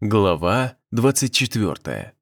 Глава 24.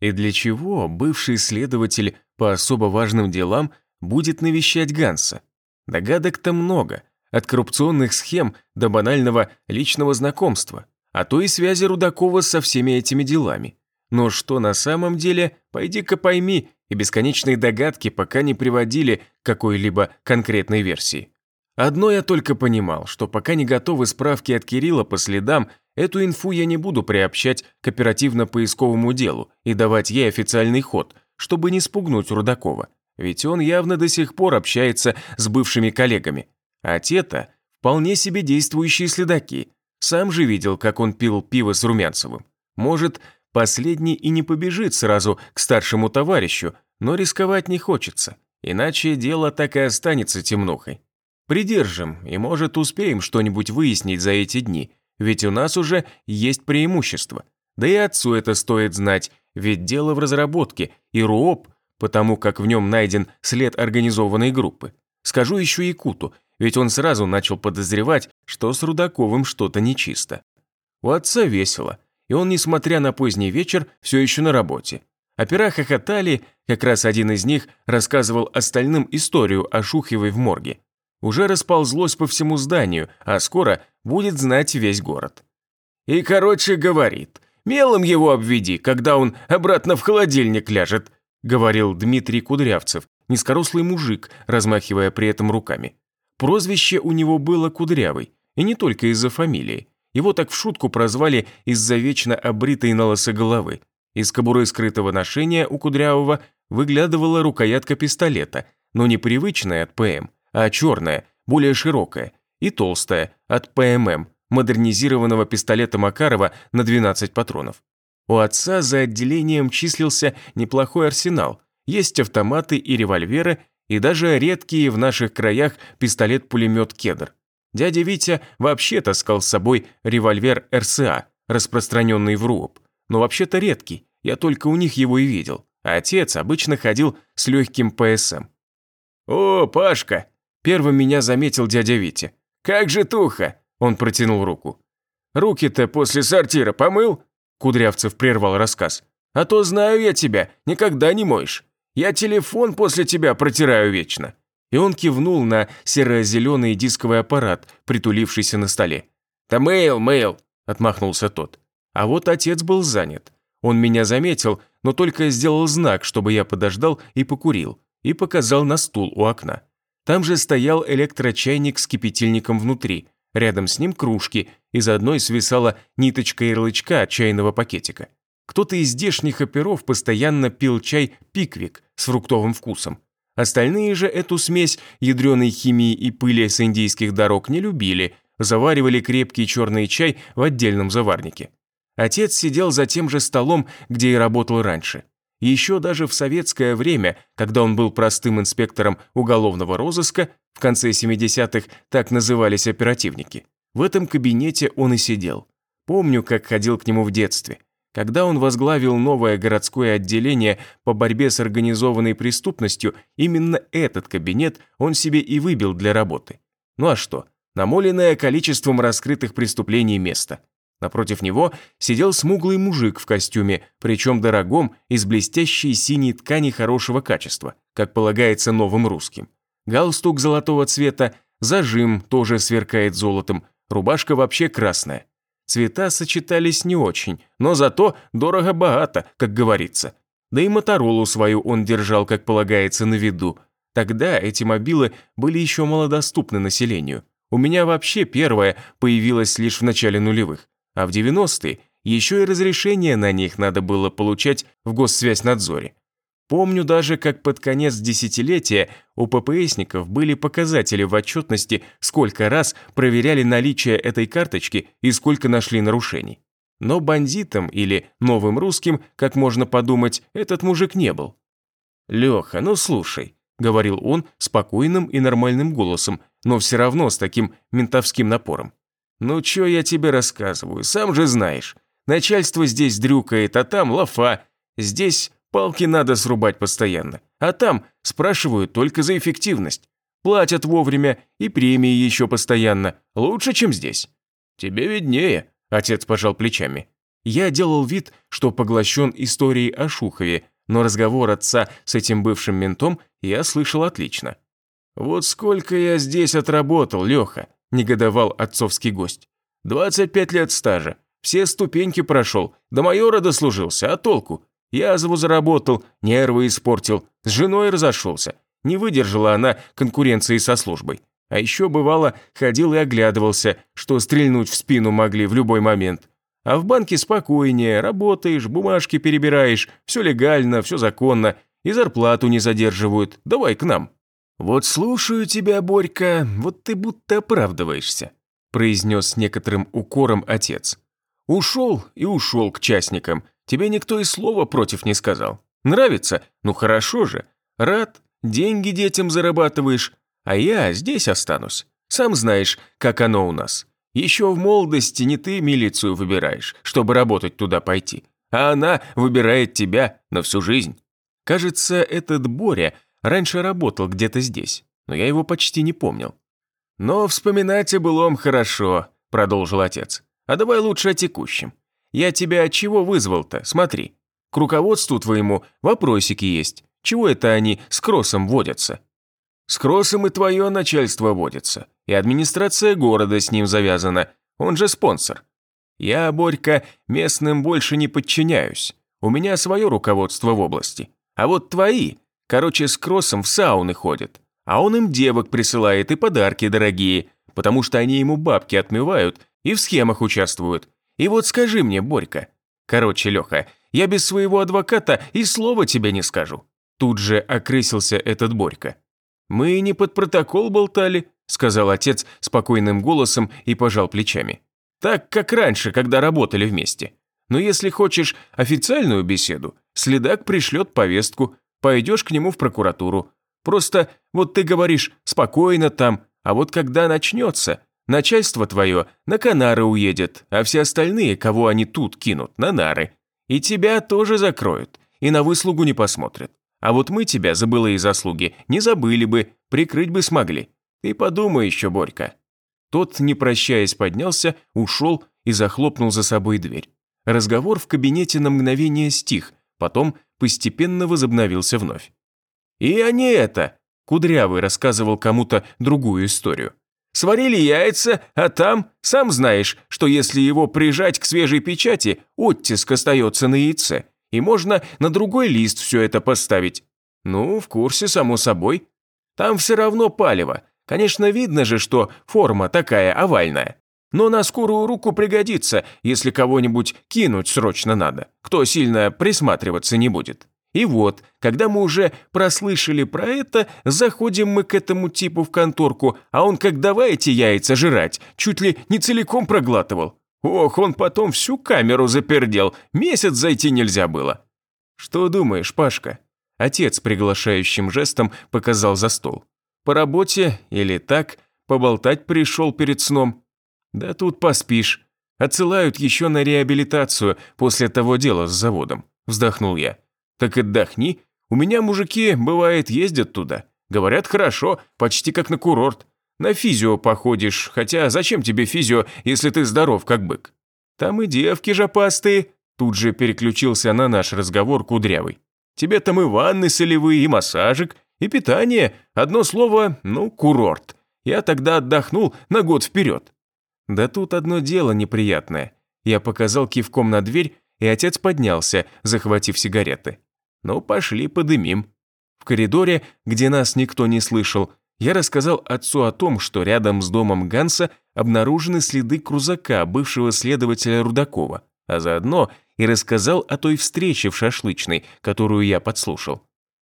И для чего бывший следователь по особо важным делам будет навещать Ганса? Догадок-то много, от коррупционных схем до банального личного знакомства, а то и связи Рудакова со всеми этими делами. Но что на самом деле, пойди-ка пойми, и бесконечные догадки пока не приводили к какой-либо конкретной версии. Одно я только понимал, что пока не готовы справки от Кирилла по следам, эту инфу я не буду приобщать к оперативно-поисковому делу и давать ей официальный ход, чтобы не спугнуть Рудакова. Ведь он явно до сих пор общается с бывшими коллегами. А те-то вполне себе действующие следаки. Сам же видел, как он пил пиво с Румянцевым. Может, последний и не побежит сразу к старшему товарищу, но рисковать не хочется, иначе дело так и останется темнухой. Придержим, и, может, успеем что-нибудь выяснить за эти дни, ведь у нас уже есть преимущество. Да и отцу это стоит знать, ведь дело в разработке, и РУОП, потому как в нем найден след организованной группы. Скажу еще Якуту, ведь он сразу начал подозревать, что с Рудаковым что-то нечисто. У отца весело, и он, несмотря на поздний вечер, все еще на работе. Опера хохотали, как раз один из них рассказывал остальным историю о Шухевой в морге уже расползлось по всему зданию, а скоро будет знать весь город. И, короче, говорит, мелом его обведи, когда он обратно в холодильник ляжет, говорил Дмитрий Кудрявцев, низкорослый мужик, размахивая при этом руками. Прозвище у него было Кудрявый, и не только из-за фамилии. Его так в шутку прозвали из-за вечно обритой на лысо головы. Из кобуры скрытого ношения у Кудрявого выглядывала рукоятка пистолета, но непривычная от ПМ, а черная, более широкая, и толстая, от ПММ, модернизированного пистолета Макарова на 12 патронов. У отца за отделением числился неплохой арсенал, есть автоматы и револьверы, и даже редкие в наших краях пистолет-пулемет «Кедр». Дядя Витя вообще таскал с собой револьвер РСА, распространенный в РУОП, но вообще-то редкий, я только у них его и видел. А отец обычно ходил с легким ПСМ. «О, Пашка, Первым меня заметил дядя Витя. «Как же туха!» – он протянул руку. «Руки-то после сортира помыл?» Кудрявцев прервал рассказ. «А то знаю я тебя, никогда не моешь. Я телефон после тебя протираю вечно». И он кивнул на серо-зеленый дисковый аппарат, притулившийся на столе. «Да мейл, мейл!» – отмахнулся тот. А вот отец был занят. Он меня заметил, но только сделал знак, чтобы я подождал и покурил, и показал на стул у окна. Там же стоял электрочайник с кипятильником внутри, рядом с ним кружки, из одной свисала ниточка ярлычка от чайного пакетика. Кто-то из здешних оперов постоянно пил чай «Пиквик» с фруктовым вкусом. Остальные же эту смесь ядреной химии и пыли с индийских дорог не любили, заваривали крепкий черный чай в отдельном заварнике. Отец сидел за тем же столом, где и работал раньше. Еще даже в советское время, когда он был простым инспектором уголовного розыска, в конце 70-х так назывались оперативники, в этом кабинете он и сидел. Помню, как ходил к нему в детстве. Когда он возглавил новое городское отделение по борьбе с организованной преступностью, именно этот кабинет он себе и выбил для работы. Ну а что? Намоленное количеством раскрытых преступлений место. Напротив него сидел смуглый мужик в костюме, причем дорогом, из блестящей синей ткани хорошего качества, как полагается новым русским. Галстук золотого цвета, зажим тоже сверкает золотом, рубашка вообще красная. Цвета сочетались не очень, но зато дорого-богато, как говорится. Да и Моторолу свою он держал, как полагается, на виду. Тогда эти мобилы были еще малодоступны населению. У меня вообще первая появилась лишь в начале нулевых а в 90-е еще и разрешение на них надо было получать в Госсвязьнадзоре. Помню даже, как под конец десятилетия у ППСников были показатели в отчетности, сколько раз проверяли наличие этой карточки и сколько нашли нарушений. Но бандитам или новым русским, как можно подумать, этот мужик не был. «Леха, ну слушай», — говорил он спокойным и нормальным голосом, но все равно с таким ментовским напором. «Ну чё я тебе рассказываю, сам же знаешь. Начальство здесь дрюкает, а там лафа. Здесь палки надо срубать постоянно, а там спрашивают только за эффективность. Платят вовремя и премии еще постоянно, лучше, чем здесь». «Тебе виднее», – Отец пожал плечами. Я делал вид, что поглощен историей о Шухове, но разговор отца с этим бывшим ментом я слышал отлично. «Вот сколько я здесь отработал, Леха», – негодовал отцовский гость. «25 лет стажа, все ступеньки прошел, до майора дослужился, а толку? Язву заработал, нервы испортил, с женой разошелся. Не выдержала она конкуренции со службой. А еще, бывало, ходил и оглядывался, что стрельнуть в спину могли в любой момент. А в банке спокойнее, работаешь, бумажки перебираешь, все легально, все законно, и зарплату не задерживают, давай к нам». «Вот слушаю тебя, Борька, вот ты будто оправдываешься», произнес с некоторым укором отец. «Ушел и ушел к частникам, тебе никто и слова против не сказал. Нравится? Ну хорошо же. Рад, деньги детям зарабатываешь, а я здесь останусь. Сам знаешь, как оно у нас. Еще в молодости не ты милицию выбираешь, чтобы работать туда пойти, а она выбирает тебя на всю жизнь. Кажется, этот Боря раньше работал где-то здесь, но я его почти не помнил. «Но вспоминать о былом хорошо», – продолжил отец. «А давай лучше о текущем. Я тебя от чего вызвал-то, смотри. К руководству твоему вопросики есть. Чего это они с Кроссом водятся?» С Кроссом и твое начальство водится, и администрация города с ним завязана, он же спонсор. Я, Борька, местным больше не подчиняюсь. У меня свое руководство в области. А вот твои, короче, с Кроссом в сауны ходят. А он им девок присылает и подарки дорогие, потому что они ему бабки отмывают и в схемах участвуют. И вот скажи мне, Борька. Короче, Леха, я без своего адвоката и слова тебе не скажу. Тут же окрысился этот Борька. «Мы не под протокол болтали», – сказал отец спокойным голосом и пожал плечами. «Так, как раньше, когда работали вместе. Но если хочешь официальную беседу, следак пришлет повестку, пойдешь к нему в прокуратуру. Просто вот ты говоришь «спокойно там», а вот когда начнется, начальство твое на Канары уедет, а все остальные, кого они тут кинут, на нары. И тебя тоже закроют, и на выслугу не посмотрят. А вот мы тебя за былые заслуги не забыли бы, прикрыть бы смогли. Ты подумай еще, Борька». Тот, не прощаясь, поднялся, ушел и захлопнул за собой дверь. Разговор в кабинете на мгновение стих, потом постепенно возобновился вновь. «И они это!» – Кудрявый рассказывал кому-то другую историю. «Сварили яйца, а там, сам знаешь, что если его прижать к свежей печати, оттиск остается на яйце, и можно на другой лист все это поставить. Ну, в курсе, само собой. Там все равно палево. Конечно, видно же, что форма такая овальная. Но на скорую руку пригодится, если кого-нибудь кинуть срочно надо, кто сильно присматриваться не будет. И вот, когда мы уже прослышали про это, заходим мы к этому типу в конторку, а он как давай эти яйца жрать, чуть ли не целиком проглатывал. Ох, он потом всю камеру запердел, месяц зайти нельзя было. Что думаешь, Пашка? Отец приглашающим жестом показал за стол. По работе или так, поболтать пришел перед сном. Да тут поспишь. Отсылают еще на реабилитацию после того дела с заводом. Вздохнул я. Так отдохни. У меня мужики, бывает, ездят туда. Говорят, хорошо, почти как на курорт. На физио походишь, хотя зачем тебе физио, если ты здоров, как бык? Там и девки жопастые. Тут же переключился на наш разговор кудрявый. Тебе там и ванны солевые, и массажик, и питание. Одно слово, ну, курорт. Я тогда отдохнул на год вперед. Да тут одно дело неприятное. Я показал кивком на дверь, и отец поднялся, захватив сигареты. Ну, пошли подымим. В коридоре, где нас никто не слышал, я рассказал отцу о том, что рядом с домом Ганса обнаружены следы крузака, бывшего следователя Рудакова, а заодно и рассказал о той встрече в шашлычной, которую я подслушал.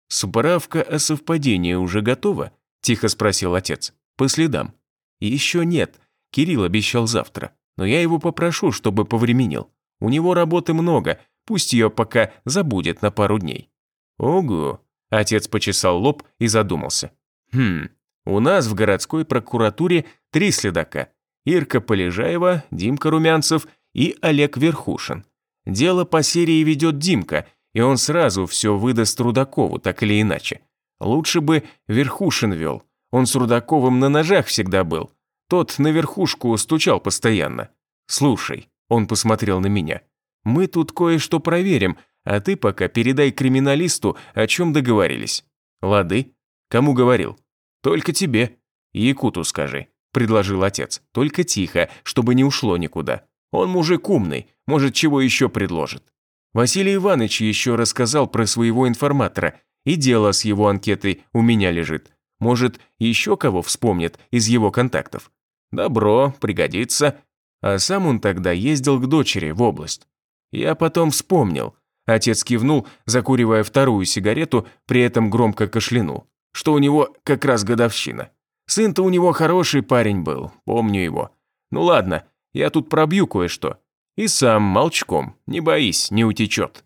«Справка о совпадении уже готова?» – тихо спросил отец. «По следам». «Еще нет. Кирилл обещал завтра. Но я его попрошу, чтобы повременил. У него работы много, пусть ее пока забудет на пару дней». «Ого!» – отец почесал лоб и задумался. «Хм, у нас в городской прокуратуре три следака. Ирка Полежаева, Димка Румянцев и Олег Верхушин. Дело по серии ведет Димка, и он сразу все выдаст Рудакову, так или иначе. Лучше бы Верхушин вел. Он с Рудаковым на ножах всегда был. Тот на верхушку стучал постоянно. Слушай, Он посмотрел на меня. «Мы тут кое-что проверим, а ты пока передай криминалисту, о чем договорились». «Лады? Кому говорил?» «Только тебе. Якуту скажи», – предложил отец. «Только тихо, чтобы не ушло никуда. Он мужик умный, может, чего еще предложит». Василий Иванович еще рассказал про своего информатора, и дело с его анкетой у меня лежит. Может, еще кого вспомнит из его контактов. Добро, пригодится. А сам он тогда ездил к дочери в область. Я потом вспомнил. Отец кивнул, закуривая вторую сигарету, при этом громко кашлянул. Что у него как раз годовщина. Сын-то у него хороший парень был, помню его. Ну ладно, я тут пробью кое-что. И сам молчком, не боись, не утечет.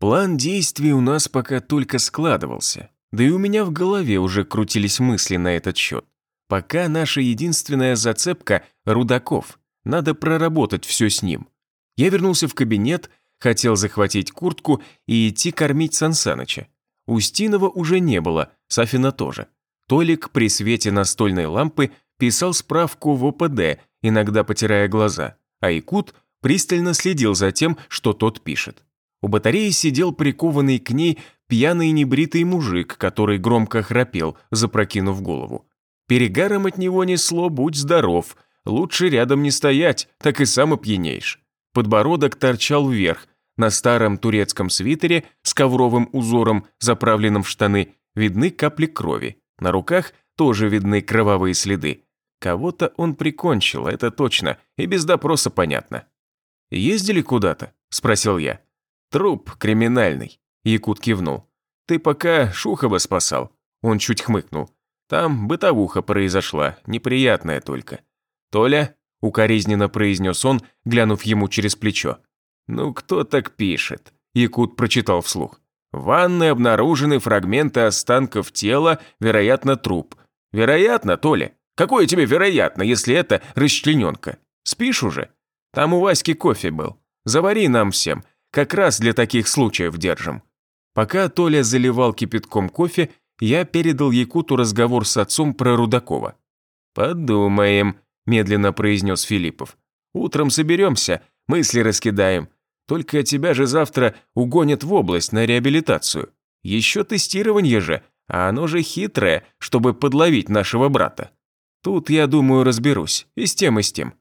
План действий у нас пока только складывался. Да и у меня в голове уже крутились мысли на этот счет. Пока наша единственная зацепка – Рудаков. Надо проработать все с ним. Я вернулся в кабинет, хотел захватить куртку и идти кормить Сансаныча. Устинова уже не было, Сафина тоже. Толик при свете настольной лампы писал справку в ОПД, иногда потирая глаза, а Якут пристально следил за тем, что тот пишет. У батареи сидел прикованный к ней пьяный небритый мужик, который громко храпел, запрокинув голову. Перегаром от него несло «Будь здоров», лучше рядом не стоять, так и сам опьянеешь. Подбородок торчал вверх, на старом турецком свитере с ковровым узором, заправленном в штаны, видны капли крови. На руках тоже видны кровавые следы. Кого-то он прикончил, это точно, и без допроса понятно. «Ездили куда-то?» – спросил я. «Труп криминальный», – Якут кивнул. «Ты пока Шухова спасал». Он чуть хмыкнул. «Там бытовуха произошла, неприятная только». «Толя?» – укоризненно произнес он, глянув ему через плечо. «Ну кто так пишет?» – Якут прочитал вслух. «В ванной обнаружены фрагменты останков тела, вероятно, труп. Вероятно, Толя? Какое тебе вероятно, если это расчлененка? Спишь уже? Там у Васьки кофе был. Завари нам всем, как раз для таких случаев держим». Пока Толя заливал кипятком кофе, я передал Якуту разговор с отцом про Рудакова. «Подумаем», – медленно произнес Филиппов. «Утром соберемся, мысли раскидаем. Только тебя же завтра угонят в область на реабилитацию. Еще тестирование же, а оно же хитрое, чтобы подловить нашего брата. Тут, я думаю, разберусь, и с тем, и с тем».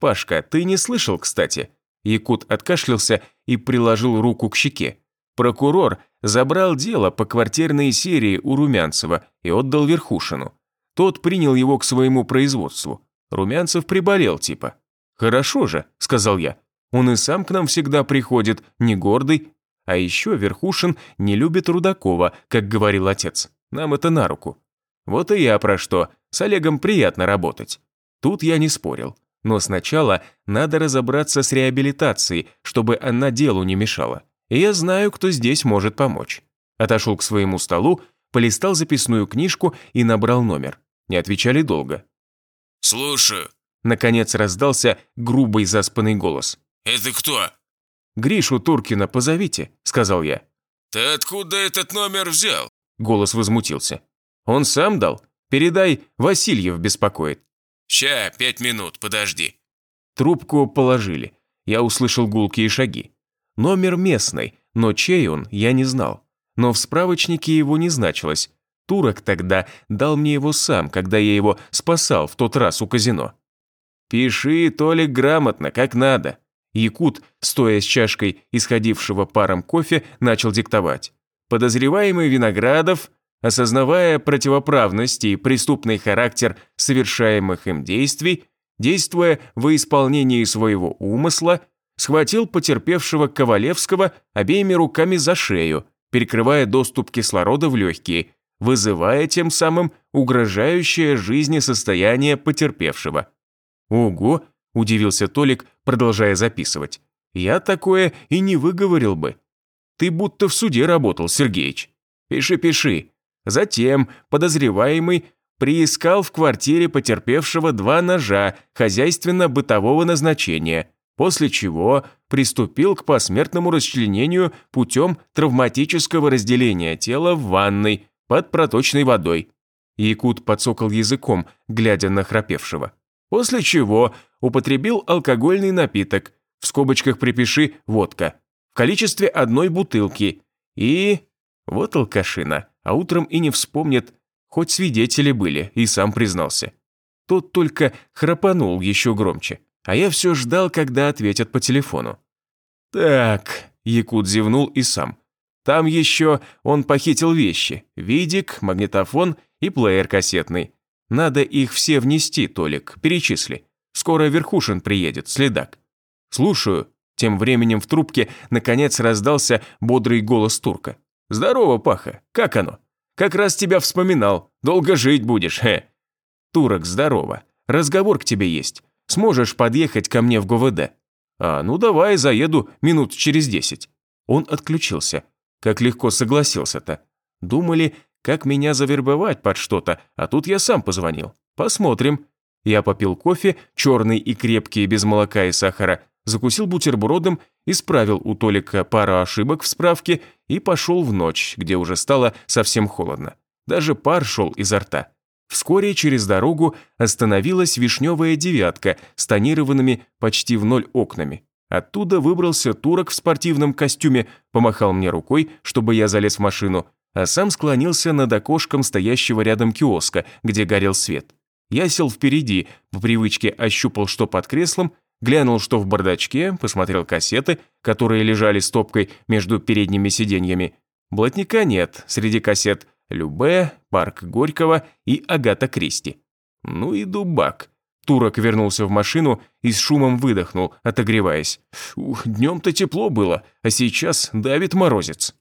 «Пашка, ты не слышал, кстати?» Якут откашлялся и приложил руку к щеке. Прокурор забрал дело по квартирной серии у Румянцева и отдал Верхушину. Тот принял его к своему производству. Румянцев приболел типа. «Хорошо же», – сказал я. «Он и сам к нам всегда приходит, не гордый. А еще Верхушин не любит Рудакова, как говорил отец. Нам это на руку. Вот и я про что. С Олегом приятно работать». Тут я не спорил. Но сначала надо разобраться с реабилитацией, чтобы она делу не мешала. И я знаю, кто здесь может помочь. Отошел к своему столу, полистал записную книжку и набрал номер. Не отвечали долго. «Слушаю». Наконец раздался грубый заспанный голос. «Это кто?» «Гришу Туркина позовите», — сказал я. «Ты откуда этот номер взял?» Голос возмутился. «Он сам дал? Передай, Васильев беспокоит». «Ща, пять минут, подожди». Трубку положили. Я услышал гулкие шаги. Номер местный, но чей он, я не знал. Но в справочнике его не значилось. Турок тогда дал мне его сам, когда я его спасал в тот раз у казино. «Пиши, Толик, грамотно, как надо». Якут, стоя с чашкой исходившего паром кофе, начал диктовать. Подозреваемый Виноградов осознавая противоправность и преступный характер совершаемых им действий, действуя во исполнении своего умысла, схватил потерпевшего Ковалевского обеими руками за шею, перекрывая доступ кислорода в легкие, вызывая тем самым угрожающее жизни состояние потерпевшего. «Ого!» – удивился Толик, продолжая записывать. «Я такое и не выговорил бы. Ты будто в суде работал, Сергеич. Пиши, пиши. Затем подозреваемый приискал в квартире потерпевшего два ножа хозяйственно-бытового назначения, после чего приступил к посмертному расчленению путем травматического разделения тела в ванной под проточной водой. Якут подсокал языком, глядя на храпевшего. После чего употребил алкогольный напиток, В скобочках припиши «водка». В количестве одной бутылки. И... Вот алкашина. А утром и не вспомнит. Хоть свидетели были, и сам признался. Тот только храпанул еще громче. А я все ждал, когда ответят по телефону. «Так», – Якут зевнул и сам. «Там еще он похитил вещи. Видик, магнитофон и плеер кассетный. Надо их все внести, Толик, перечисли. Скоро Верхушин приедет, следак». «Слушаю». Тем временем в трубке наконец раздался бодрый голос турка. «Здорово, Паха, как оно? Как раз тебя вспоминал. Долго жить будешь, хе». «Турок, здорово. Разговор к тебе есть. Сможешь подъехать ко мне в ГВД?» «А, ну давай, заеду минут через десять». Он отключился. Как легко согласился-то. Думали, как меня завербовать под что-то, а тут я сам позвонил. Посмотрим. Я попил кофе, черный и крепкий, без молока и сахара, закусил бутербродом, исправил у Толика пару ошибок в справке и пошел в ночь, где уже стало совсем холодно. Даже пар шел изо рта. Вскоре через дорогу остановилась вишневая девятка с тонированными почти в ноль окнами. Оттуда выбрался турок в спортивном костюме, помахал мне рукой, чтобы я залез в машину, а сам склонился над окошком стоящего рядом киоска, где горел свет. Я сел впереди, по привычке ощупал что под креслом, глянул что в бардачке, посмотрел кассеты, которые лежали стопкой между передними сиденьями. Блатника нет среди кассет – Любе, Парк Горького и Агата Кристи. Ну и дубак. Турок вернулся в машину и с шумом выдохнул, отогреваясь. Ух, днем-то тепло было, а сейчас давит морозец.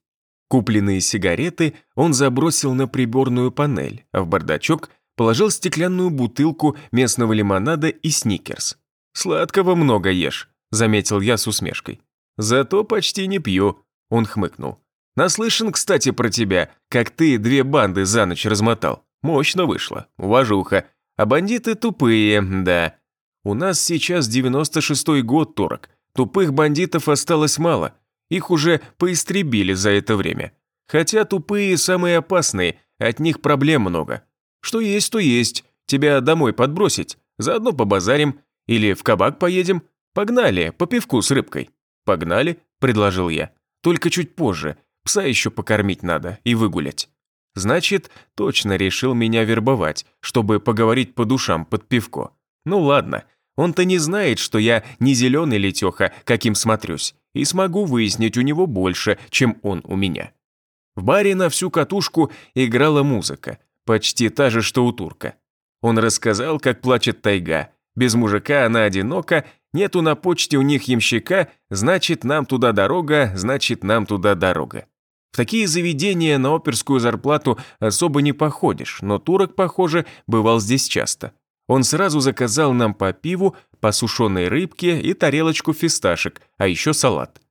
Купленные сигареты он забросил на приборную панель, а в бардачок положил стеклянную бутылку местного лимонада и сникерс. «Сладкого много ешь», – заметил я с усмешкой. «Зато почти не пью», – он хмыкнул. Наслышан, кстати, про тебя, как ты две банды за ночь размотал. Мощно вышло, уважуха. А бандиты тупые, да. У нас сейчас 96-й год, турок. Тупых бандитов осталось мало. Их уже поистребили за это время. Хотя тупые самые опасные, от них проблем много. Что есть, то есть. Тебя домой подбросить, заодно побазарим. Или в кабак поедем. Погнали, по пивку с рыбкой. Погнали, предложил я. Только чуть позже, Пса еще покормить надо и выгулять. Значит, точно решил меня вербовать, чтобы поговорить по душам под пивко. Ну ладно, он-то не знает, что я не зеленый летеха, каким смотрюсь, и смогу выяснить у него больше, чем он у меня. В баре на всю катушку играла музыка, почти та же, что у турка. Он рассказал, как плачет тайга. Без мужика она одинока, нету на почте у них ямщика, значит, нам туда дорога, значит, нам туда дорога. В такие заведения на оперскую зарплату особо не походишь, но турок, похоже, бывал здесь часто. Он сразу заказал нам по пиву, по сушеной рыбке и тарелочку фисташек, а еще салат.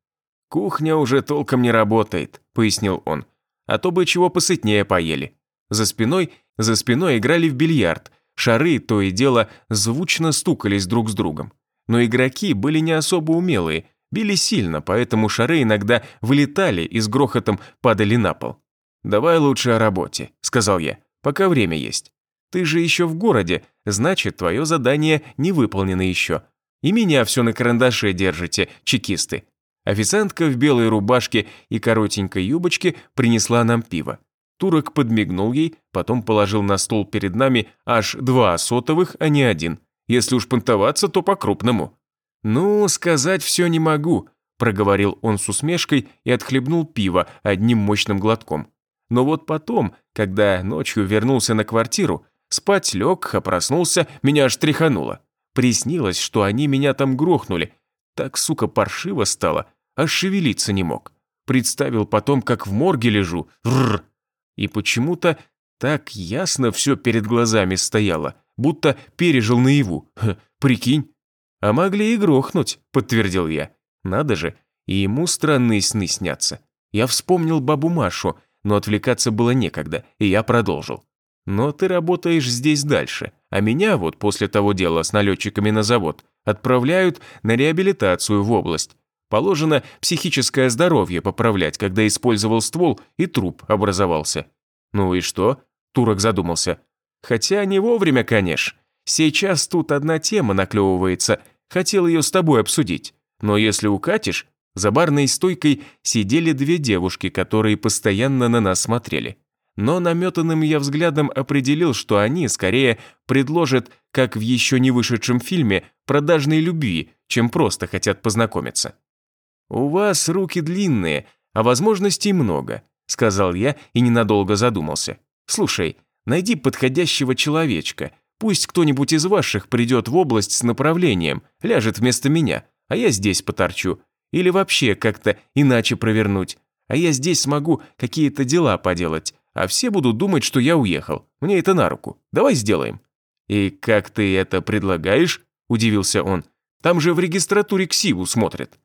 «Кухня уже толком не работает», — пояснил он. «А то бы чего посытнее поели». За спиной, за спиной играли в бильярд. Шары то и дело звучно стукались друг с другом. Но игроки были не особо умелые, Били сильно, поэтому шары иногда вылетали и с грохотом падали на пол. «Давай лучше о работе», – сказал я, – «пока время есть. Ты же еще в городе, значит, твое задание не выполнено еще. И меня все на карандаше держите, чекисты». Официантка в белой рубашке и коротенькой юбочке принесла нам пиво. Турок подмигнул ей, потом положил на стол перед нами аж два сотовых, а не один. Если уж понтоваться, то по-крупному. «Ну, сказать все не могу», – проговорил он с усмешкой и отхлебнул пиво одним мощным глотком. Но вот потом, когда ночью вернулся на квартиру, спать лег, а проснулся, меня аж тряхануло. Приснилось, что они меня там грохнули. Так, сука, паршиво стало, аж шевелиться не мог. Представил потом, как в морге лежу. Рррр. И почему-то так ясно все перед глазами стояло, будто пережил наяву. Ха, прикинь, «А могли и грохнуть», – подтвердил я. «Надо же, и ему странные сны снятся». Я вспомнил бабу Машу, но отвлекаться было некогда, и я продолжил. «Но ты работаешь здесь дальше, а меня вот после того дела с налетчиками на завод отправляют на реабилитацию в область. Положено психическое здоровье поправлять, когда использовал ствол и труп образовался». «Ну и что?» – Турок задумался. «Хотя не вовремя, конечно. Сейчас тут одна тема наклевывается – Хотел ее с тобой обсудить. Но если укатишь, за барной стойкой сидели две девушки, которые постоянно на нас смотрели. Но наметанным я взглядом определил, что они скорее предложат, как в еще не вышедшем фильме, продажной любви, чем просто хотят познакомиться. «У вас руки длинные, а возможностей много», – сказал я и ненадолго задумался. «Слушай, найди подходящего человечка, пусть кто-нибудь из ваших придет в область с направлением, ляжет вместо меня, а я здесь поторчу. Или вообще как-то иначе провернуть. А я здесь смогу какие-то дела поделать, а все будут думать, что я уехал. Мне это на руку. Давай сделаем». «И как ты это предлагаешь?» – удивился он. «Там же в регистратуре ксиву смотрят».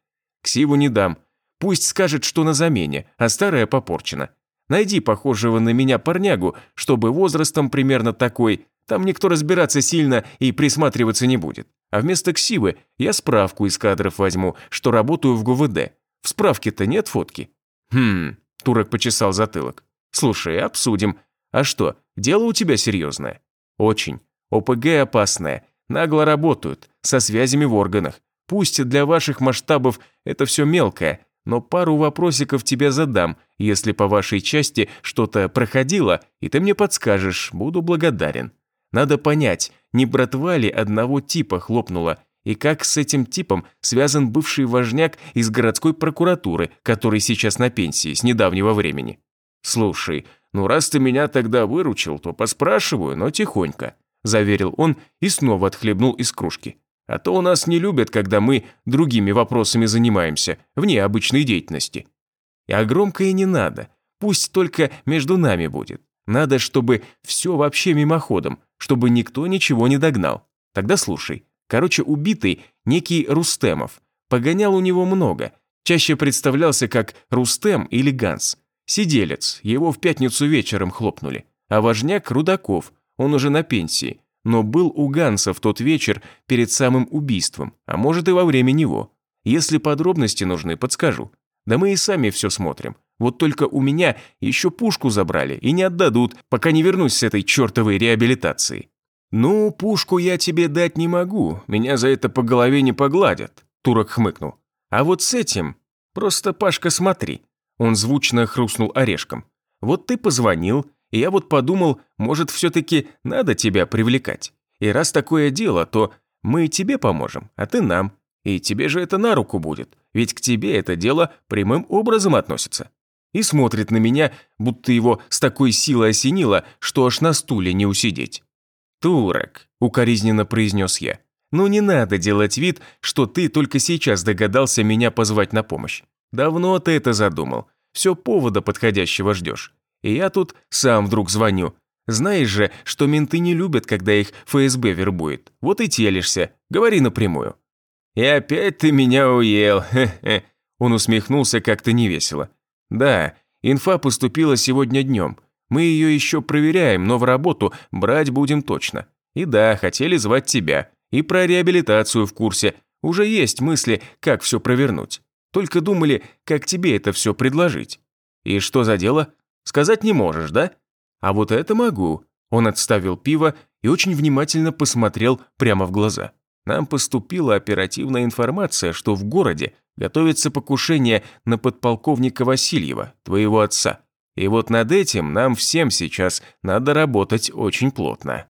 «Ксиву не дам. Пусть скажет, что на замене, а старая попорчена. Найди похожего на меня парнягу, чтобы возрастом примерно такой, там никто разбираться сильно и присматриваться не будет. А вместо ксивы я справку из кадров возьму, что работаю в ГУВД. В справке-то нет фотки. Хм, Турок почесал затылок. Слушай, обсудим. А что, дело у тебя серьезное? Очень. ОПГ опасное. Нагло работают, со связями в органах. Пусть для ваших масштабов это все мелкое, но пару вопросиков тебе задам, если по вашей части что-то проходило, и ты мне подскажешь, буду благодарен. Надо понять, не братва ли одного типа хлопнула, и как с этим типом связан бывший важняк из городской прокуратуры, который сейчас на пенсии с недавнего времени. Слушай, ну раз ты меня тогда выручил, то поспрашиваю, но тихонько, заверил он и снова отхлебнул из кружки. А то у нас не любят, когда мы другими вопросами занимаемся, вне обычной деятельности. А громко и не надо, пусть только между нами будет. Надо, чтобы все вообще мимоходом, чтобы никто ничего не догнал. Тогда слушай. Короче, убитый некий Рустемов. Погонял у него много. Чаще представлялся как Рустем или Ганс. Сиделец, его в пятницу вечером хлопнули. А важняк Рудаков, он уже на пенсии. Но был у Ганса в тот вечер перед самым убийством, а может и во время него. Если подробности нужны, подскажу. Да мы и сами все смотрим. Вот только у меня еще пушку забрали и не отдадут, пока не вернусь с этой чертовой реабилитации. «Ну, пушку я тебе дать не могу, меня за это по голове не погладят», Турок хмыкнул. «А вот с этим... Просто, Пашка, смотри». Он звучно хрустнул орешком. «Вот ты позвонил, и я вот подумал, может, все-таки надо тебя привлекать. И раз такое дело, то мы тебе поможем, а ты нам. И тебе же это на руку будет, ведь к тебе это дело прямым образом относится и смотрит на меня, будто его с такой силой осенило, что аж на стуле не усидеть. «Турок», – укоризненно произнес я, – «ну не надо делать вид, что ты только сейчас догадался меня позвать на помощь. Давно ты это задумал, все повода подходящего ждешь. И я тут сам вдруг звоню. Знаешь же, что менты не любят, когда их ФСБ вербует. Вот и телишься, говори напрямую». «И опять ты меня уел, хе-хе». Он усмехнулся как-то невесело. «Да, инфа поступила сегодня днем. Мы ее еще проверяем, но в работу брать будем точно. И да, хотели звать тебя. И про реабилитацию в курсе. Уже есть мысли, как все провернуть. Только думали, как тебе это все предложить. И что за дело? Сказать не можешь, да? А вот это могу. Он отставил пиво и очень внимательно посмотрел прямо в глаза. Нам поступила оперативная информация, что в городе готовится покушение на подполковника Васильева, твоего отца. И вот над этим нам всем сейчас надо работать очень плотно.